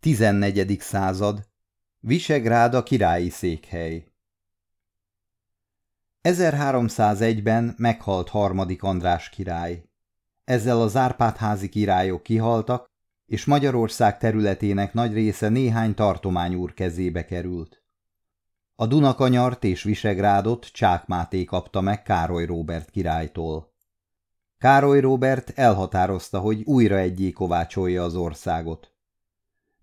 14. század Visegrád a királyi székhely 1301-ben meghalt harmadik András király. Ezzel az Árpádházi királyok kihaltak, és Magyarország területének nagy része néhány tartományúr kezébe került. A Dunakanyart és Visegrádot Csák Máté kapta meg Károly Róbert királytól. Károly Róbert elhatározta, hogy újra egyé kovácsolja az országot.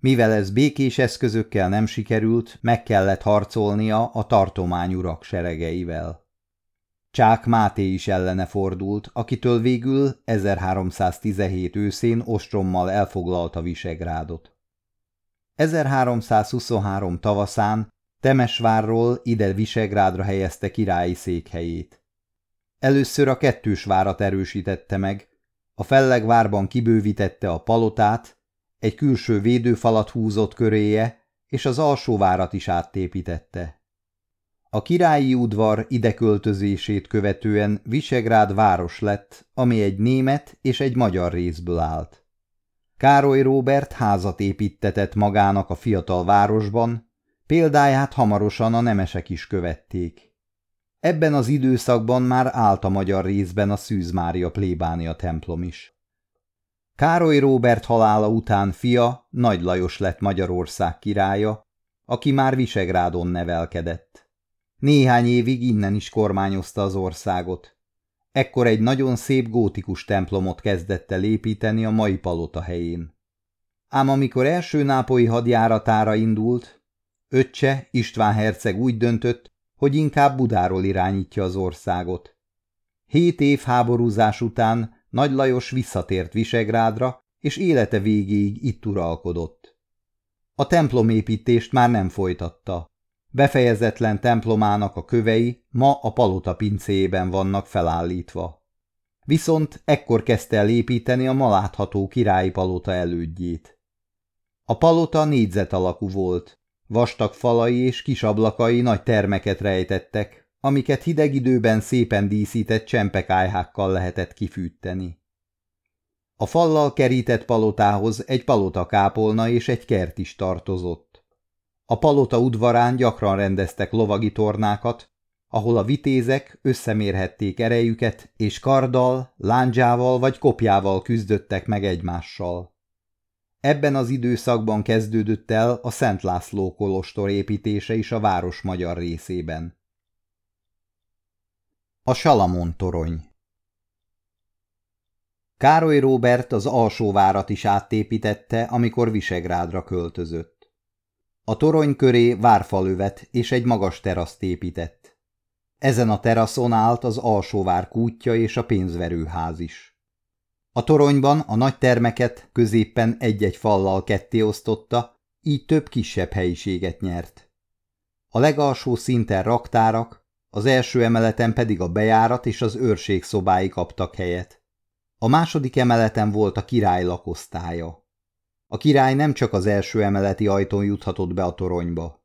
Mivel ez békés eszközökkel nem sikerült, meg kellett harcolnia a tartományurak seregeivel. Csák Máté is ellene fordult, akitől végül 1317 őszén ostrommal elfoglalta Visegrádot. 1323 tavaszán Temesvárról ide Visegrádra helyezte királyi székhelyét. Először a kettős várat erősítette meg, a Fellegvárban kibővítette a palotát, egy külső védőfalat húzott köréje, és az alsó várat is áttépítette. A királyi udvar ideköltözését követően Visegrád város lett, ami egy német és egy magyar részből állt. Károly Róbert házat építetett magának a fiatal városban, példáját hamarosan a nemesek is követték. Ebben az időszakban már állt a magyar részben a Szűz Mária plébánia templom is. Károly Róbert halála után fia Nagy Lajos lett Magyarország királya, aki már Visegrádon nevelkedett. Néhány évig innen is kormányozta az országot. Ekkor egy nagyon szép gótikus templomot kezdett el építeni a mai palota helyén. Ám amikor első nápolyi hadjáratára indult, öccse István herceg úgy döntött, hogy inkább Budáról irányítja az országot. Hét év háborúzás után Nagy Lajos visszatért Visegrádra, és élete végéig itt uralkodott. A templomépítést már nem folytatta. Befejezetlen templomának a kövei ma a palota pincéjében vannak felállítva. Viszont ekkor kezdte el építeni a ma látható királyi palota elődjét. A palota négyzet alakú volt, vastag falai és kis ablakai nagy termeket rejtettek, amiket hideg időben szépen díszített csempekájhákkal lehetett kifűteni. A fallal kerített palotához egy palotakápolna és egy kert is tartozott. A palota udvarán gyakran rendeztek lovagi tornákat, ahol a vitézek összemérhették erejüket, és karddal, lándzsával vagy kopjával küzdöttek meg egymással. Ebben az időszakban kezdődött el a Szent László kolostor építése is a város magyar részében. A Salamon torony Károly Róbert az alsó várat is áttépítette, amikor Visegrádra költözött. A torony köré várfalövet és egy magas teraszt épített. Ezen a teraszon állt az alsóvár kútja és a pénzverőház is. A toronyban a nagy termeket középpen egy-egy fallal ketté osztotta, így több kisebb helyiséget nyert. A legalsó szinten raktárak, az első emeleten pedig a bejárat és az őrség szobái kaptak helyet. A második emeleten volt a király lakosztálya. A király nem csak az első emeleti ajtón juthatott be a toronyba.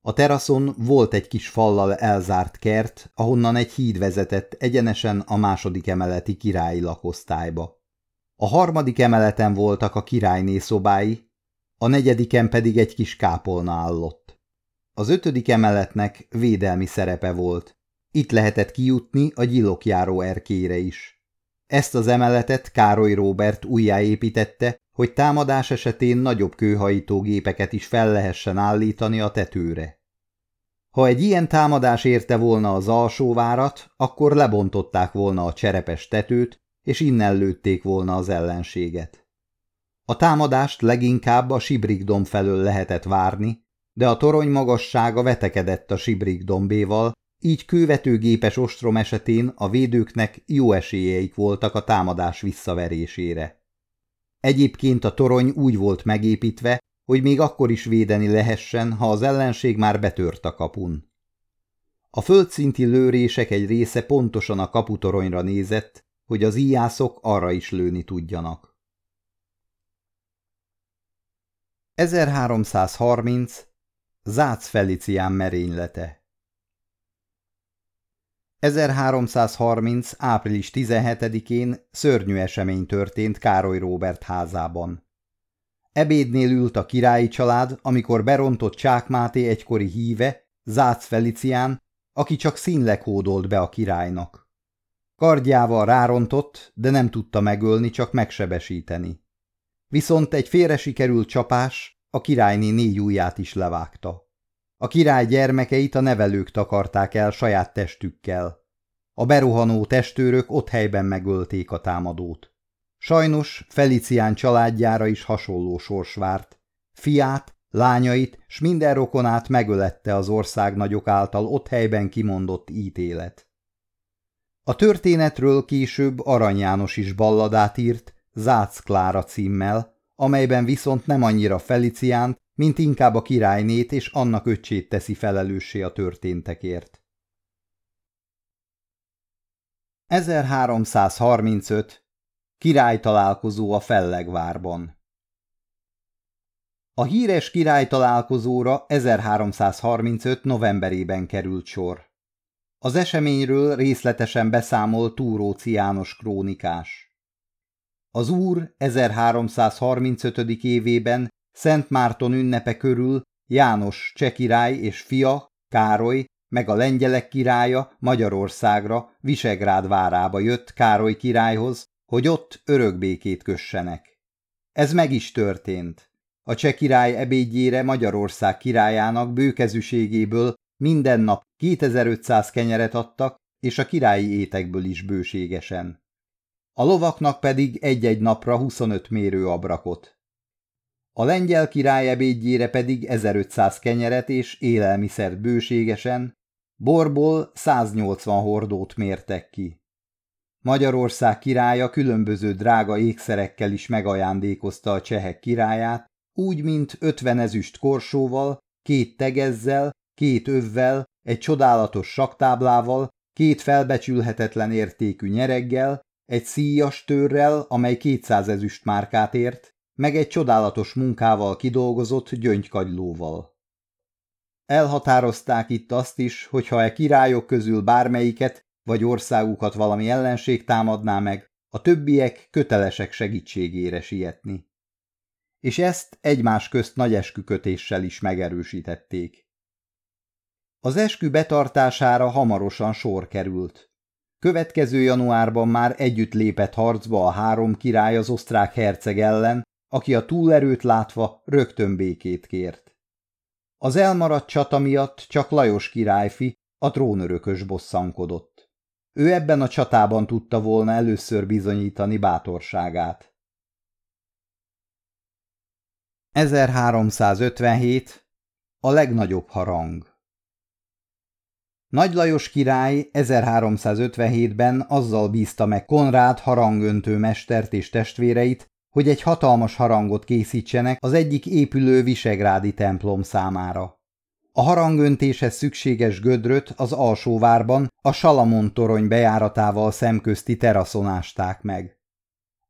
A teraszon volt egy kis fallal elzárt kert, ahonnan egy híd vezetett egyenesen a második emeleti királyi lakosztályba. A harmadik emeleten voltak a királyné szobái, a negyediken pedig egy kis kápolna állott. Az ötödik emeletnek védelmi szerepe volt. Itt lehetett kijutni a gyilokjáró erkére is. Ezt az emeletet Károly Róbert újjáépítette, hogy támadás esetén nagyobb kőhajítógépeket is fel lehessen állítani a tetőre. Ha egy ilyen támadás érte volna az alsóvárat, akkor lebontották volna a cserepes tetőt, és innen lőtték volna az ellenséget. A támadást leginkább a Sibrikdom felől lehetett várni, de a torony magassága vetekedett a Sibrikdombéval, így kővetőgépes ostrom esetén a védőknek jó esélyeik voltak a támadás visszaverésére. Egyébként a torony úgy volt megépítve, hogy még akkor is védeni lehessen, ha az ellenség már betört a kapun. A földszinti lőrések egy része pontosan a kaputoronyra nézett, hogy az íjászok arra is lőni tudjanak. 1330. Zác Felicián merénylete 1330. április 17-én szörnyű esemény történt Károly Róbert házában. Ebédnél ült a királyi család, amikor berontott Csákmáté egykori híve, Zác Felicián, aki csak színleg hódolt be a királynak. Kardjával rárontott, de nem tudta megölni, csak megsebesíteni. Viszont egy félre sikerült csapás a királyné négy ujját is levágta. A király gyermekeit a nevelők takarták el saját testükkel. A beruhanó testőrök ott helyben megölték a támadót. Sajnos Felicián családjára is hasonló sors várt. Fiát, lányait, s minden rokonát megölette az országnagyok által ott helyben kimondott ítélet. A történetről később Arany János is balladát írt, Zác Klára címmel, amelyben viszont nem annyira Feliciánt, mint inkább a királynét és annak öccsét teszi felelőssé a történtekért. 1335. Királytalálkozó a Fellegvárban A híres királytalálkozóra 1335. novemberében került sor. Az eseményről részletesen beszámol Túróci János krónikás. Az úr 1335. évében Szent Márton ünnepe körül János cseh király és fia, Károly, meg a lengyelek királya Magyarországra, Visegrád várába jött Károly királyhoz, hogy ott örökbékét kössenek. Ez meg is történt. A cseh király ebédjére Magyarország királyának bőkezűségéből minden nap 2500 kenyeret adtak, és a királyi étekből is bőségesen. A lovaknak pedig egy-egy napra 25 mérőabrakot. A lengyel király ebédjére pedig 1500 kenyeret és élelmiszert bőségesen, borból 180 hordót mértek ki. Magyarország királya különböző drága ékszerekkel is megajándékozta a csehek királyát, úgy, mint 50 ezüst korsóval, két tegezzel, két övvel, egy csodálatos saktáblával, két felbecsülhetetlen értékű nyereggel, egy szíjas törrel, amely 200 ezüst márkát ért, meg egy csodálatos munkával kidolgozott gyöngykagylóval. Elhatározták itt azt is, hogy ha e királyok közül bármelyiket vagy országukat valami ellenség támadná meg, a többiek kötelesek segítségére sietni. És ezt egymás közt nagy eskükötéssel is megerősítették. Az eskü betartására hamarosan sor került. Következő januárban már együtt lépett harcba a három király az osztrák herceg ellen, aki a túlerőt látva rögtön békét kért. Az elmaradt csata miatt csak Lajos királyfi, a trónörökös bosszankodott. Ő ebben a csatában tudta volna először bizonyítani bátorságát. 1357. A legnagyobb harang Nagy Lajos király 1357-ben azzal bízta meg Konrád harangöntő mestert és testvéreit, hogy egy hatalmas harangot készítsenek az egyik épülő visegrádi templom számára. A harangöntéshez szükséges gödröt az alsóvárban a Salamon torony bejáratával szemközti teraszon ásták meg.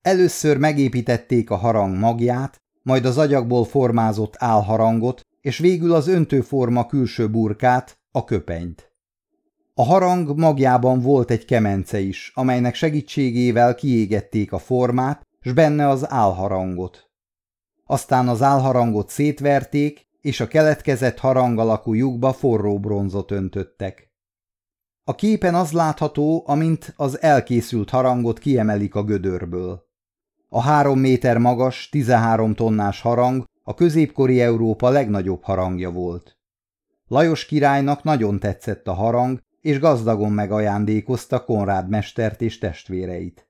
Először megépítették a harang magját, majd az agyagból formázott álharangot, és végül az öntőforma külső burkát, a köpenyt. A harang magjában volt egy kemence is, amelynek segítségével kiégették a formát, s benne az álharangot. Aztán az álharangot szétverték, és a keletkezett harang alakú lyukba forró bronzot öntöttek. A képen az látható, amint az elkészült harangot kiemelik a gödörből. A három méter magas, 13 tonnás harang a középkori Európa legnagyobb harangja volt. Lajos királynak nagyon tetszett a harang, és gazdagon megajándékozta Konrád mestert és testvéreit.